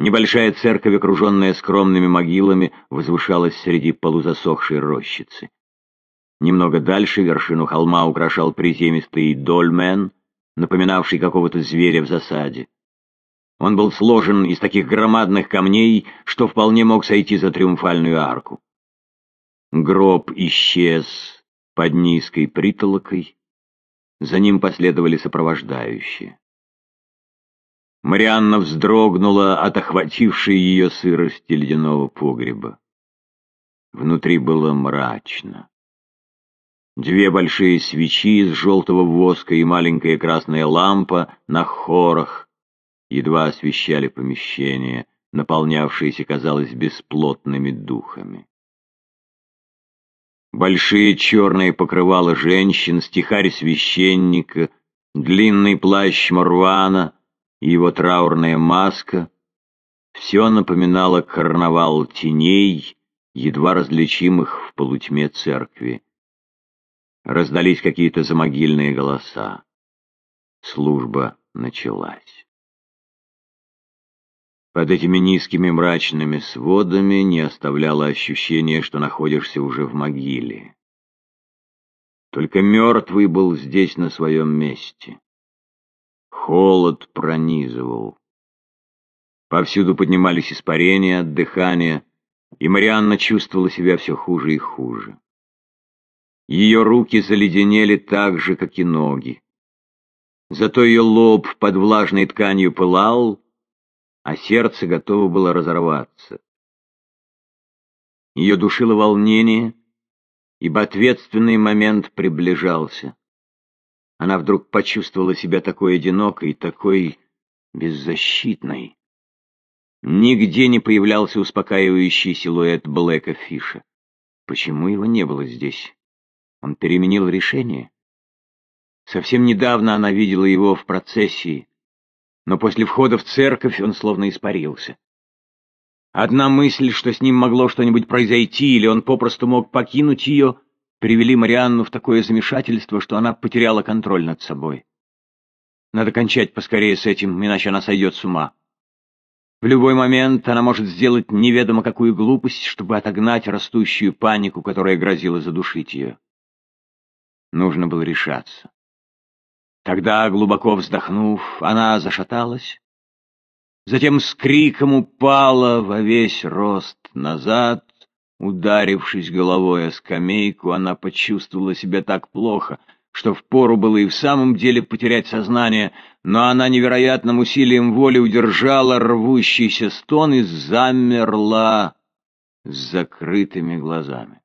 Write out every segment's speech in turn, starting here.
Небольшая церковь, окруженная скромными могилами, возвышалась среди полузасохшей рощицы. Немного дальше вершину холма украшал приземистый дольмен, напоминавший какого-то зверя в засаде. Он был сложен из таких громадных камней, что вполне мог сойти за триумфальную арку. Гроб исчез под низкой притолокой, за ним последовали сопровождающие. Марианна вздрогнула от охватившей ее сырости ледяного погреба. Внутри было мрачно. Две большие свечи из желтого воска и маленькая красная лампа на хорах едва освещали помещение, наполнявшееся, казалось, бесплотными духами. Большие черные покрывала женщин, стихарь священника, длинный плащ Марвана его траурная маска — все напоминало карнавал теней, едва различимых в полутьме церкви. Раздались какие-то замогильные голоса. Служба началась. Под этими низкими мрачными сводами не оставляло ощущения, что находишься уже в могиле. Только мертвый был здесь на своем месте. Холод пронизывал. Повсюду поднимались испарения от дыхания, и Марианна чувствовала себя все хуже и хуже. Ее руки заледенели так же, как и ноги. Зато ее лоб под влажной тканью пылал, а сердце готово было разорваться. Ее душило волнение, ибо ответственный момент приближался. Она вдруг почувствовала себя такой одинокой, такой беззащитной. Нигде не появлялся успокаивающий силуэт Блэка Фиша. Почему его не было здесь? Он переменил решение? Совсем недавно она видела его в процессии, но после входа в церковь он словно испарился. Одна мысль, что с ним могло что-нибудь произойти, или он попросту мог покинуть ее, привели Марианну в такое замешательство, что она потеряла контроль над собой. Надо кончать поскорее с этим, иначе она сойдет с ума. В любой момент она может сделать неведомо какую глупость, чтобы отогнать растущую панику, которая грозила задушить ее. Нужно было решаться. Тогда, глубоко вздохнув, она зашаталась, затем с криком упала во весь рост назад, ударившись головой о скамейку, она почувствовала себя так плохо, что впору было и в самом деле потерять сознание, но она невероятным усилием воли удержала рвущийся стон и замерла с закрытыми глазами.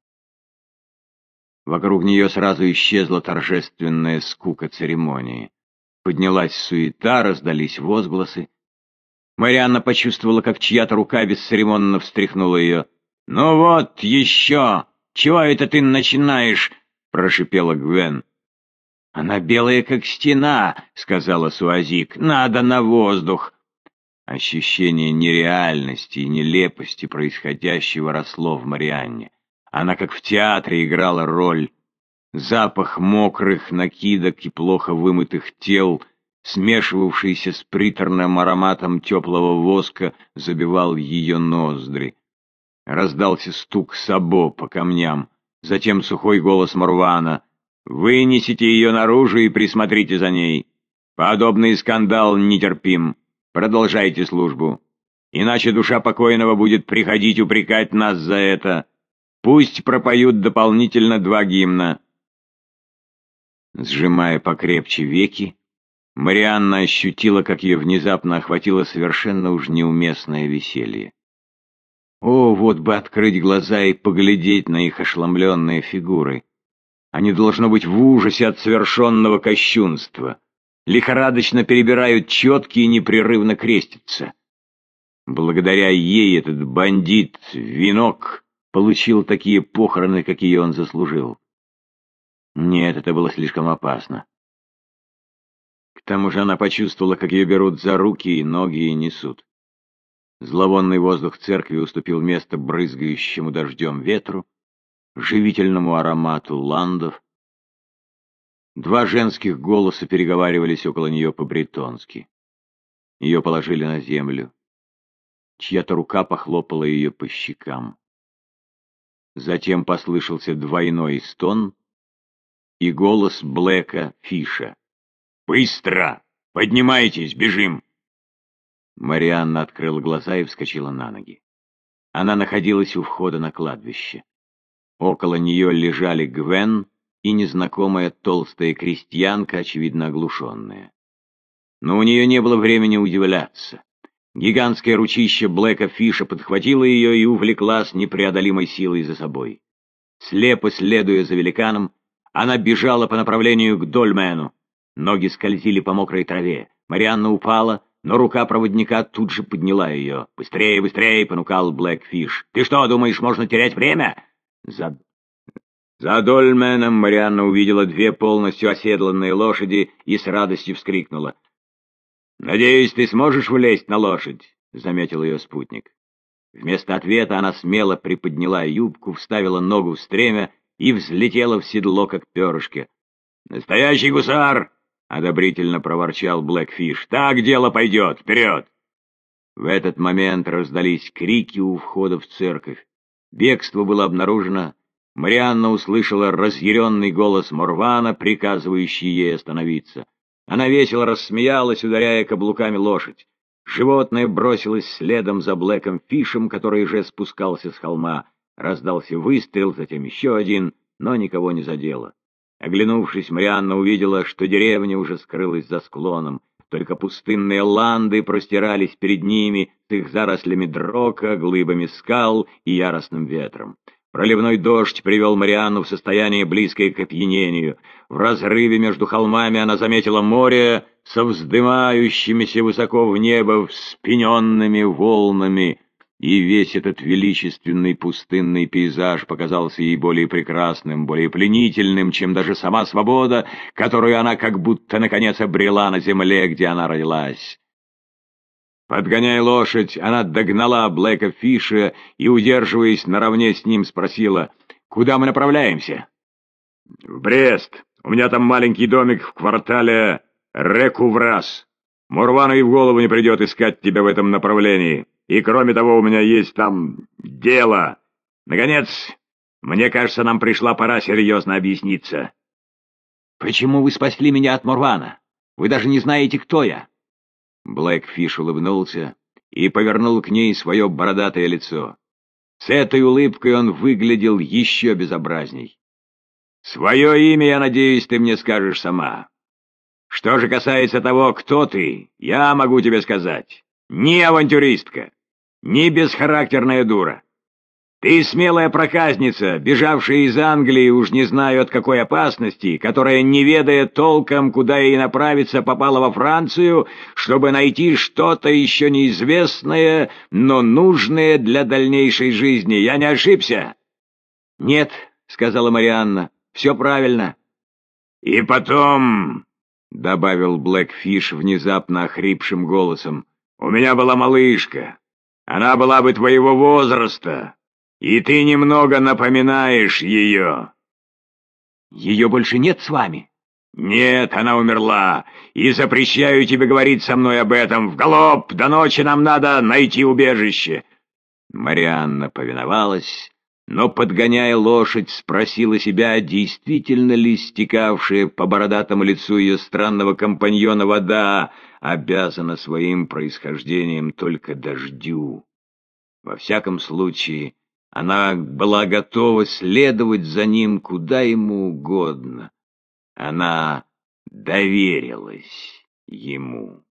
Вокруг нее сразу исчезла торжественная скука церемонии. Поднялась суета, раздались возгласы. Марианна почувствовала, как чья-то рука бесцеремонно встряхнула ее. «Ну вот, еще! Чего это ты начинаешь?» — прошипела Гвен. «Она белая, как стена», — сказала Суазик. «Надо на воздух». Ощущение нереальности и нелепости происходящего росло в Марианне. Она как в театре играла роль. Запах мокрых накидок и плохо вымытых тел, смешивавшийся с приторным ароматом теплого воска, забивал ее ноздри. Раздался стук сабо по камням, затем сухой голос Марвана. «Вынесите ее наружу и присмотрите за ней. Подобный скандал нетерпим. Продолжайте службу. Иначе душа покойного будет приходить упрекать нас за это». Пусть пропоют дополнительно два гимна. Сжимая покрепче веки, Марианна ощутила, как ее внезапно охватило совершенно уж неуместное веселье. О, вот бы открыть глаза и поглядеть на их ошеломленные фигуры. Они, должно быть, в ужасе от совершенного кощунства. Лихорадочно перебирают четки и непрерывно крестятся. Благодаря ей этот бандит, венок, получил такие похороны, какие он заслужил. Нет, это было слишком опасно. К тому же она почувствовала, как ее берут за руки и ноги и несут. Зловонный воздух церкви уступил место брызгающему дождем ветру, живительному аромату ландов. Два женских голоса переговаривались около нее по-бретонски. Ее положили на землю. чья-то рука похлопала ее по щекам. Затем послышался двойной стон и голос Блэка Фиша. «Быстро! Поднимайтесь, бежим!» Марианна открыла глаза и вскочила на ноги. Она находилась у входа на кладбище. Около нее лежали Гвен и незнакомая толстая крестьянка, очевидно оглушенная. Но у нее не было времени удивляться. Гигантское ручище Блэка Фиша подхватило ее и увлекла с непреодолимой силой за собой. Слепо следуя за великаном, она бежала по направлению к Дольмену. Ноги скользили по мокрой траве. Марианна упала, но рука проводника тут же подняла ее. «Быстрее, быстрее!» — понукал Блэк Фиш. «Ты что, думаешь, можно терять время?» За... За Дольменом Марианна увидела две полностью оседланные лошади и с радостью вскрикнула. «Надеюсь, ты сможешь влезть на лошадь?» — заметил ее спутник. Вместо ответа она смело приподняла юбку, вставила ногу в стремя и взлетела в седло, как перышко. «Настоящий гусар!» — одобрительно проворчал Блэкфиш. «Так дело пойдет! Вперед!» В этот момент раздались крики у входа в церковь. Бегство было обнаружено. Марианна услышала разъяренный голос Морвана, приказывающий ей остановиться. Она весело рассмеялась, ударяя каблуками лошадь. Животное бросилось следом за Блэком Фишем, который уже спускался с холма. Раздался выстрел, затем еще один, но никого не задело. Оглянувшись, Марианна увидела, что деревня уже скрылась за склоном. Только пустынные ланды простирались перед ними с их зарослями дрока, глыбами скал и яростным ветром. Проливной дождь привел Марианну в состояние, близкое к опьянению. В разрыве между холмами она заметила море со вздымающимися высоко в небо вспененными волнами, и весь этот величественный пустынный пейзаж показался ей более прекрасным, более пленительным, чем даже сама свобода, которую она как будто наконец обрела на земле, где она родилась. Подгоняя лошадь, она догнала Блэка Фиша и, удерживаясь наравне с ним, спросила, «Куда мы направляемся?» «В Брест. У меня там маленький домик в квартале Рекуврас. Мурвану и в голову не придет искать тебя в этом направлении. И кроме того, у меня есть там дело. Наконец, мне кажется, нам пришла пора серьезно объясниться». «Почему вы спасли меня от Мурвана? Вы даже не знаете, кто я». Блэкфиш улыбнулся и повернул к ней свое бородатое лицо. С этой улыбкой он выглядел еще безобразней. «Свое имя, я надеюсь, ты мне скажешь сама. Что же касается того, кто ты, я могу тебе сказать. Ни авантюристка, ни бесхарактерная дура. Ты смелая проказница, бежавшая из Англии, уж не знаю от какой опасности, которая, не ведая толком, куда ей направиться, попала во Францию, чтобы найти что-то еще неизвестное, но нужное для дальнейшей жизни. Я не ошибся? — Нет, — сказала Марианна, — все правильно. — И потом, — добавил Блэкфиш внезапно охрипшим голосом, — у меня была малышка. Она была бы твоего возраста. И ты немного напоминаешь ее. Ее больше нет с вами? Нет, она умерла. И запрещаю тебе говорить со мной об этом. В галоп, до ночи нам надо найти убежище. Марианна повиновалась, но, подгоняя лошадь, спросила себя, действительно ли стекавшая по бородатому лицу ее странного компаньона вода обязана своим происхождением только дождю. Во всяком случае, она была готова следовать за ним куда ему угодно. Она доверилась ему.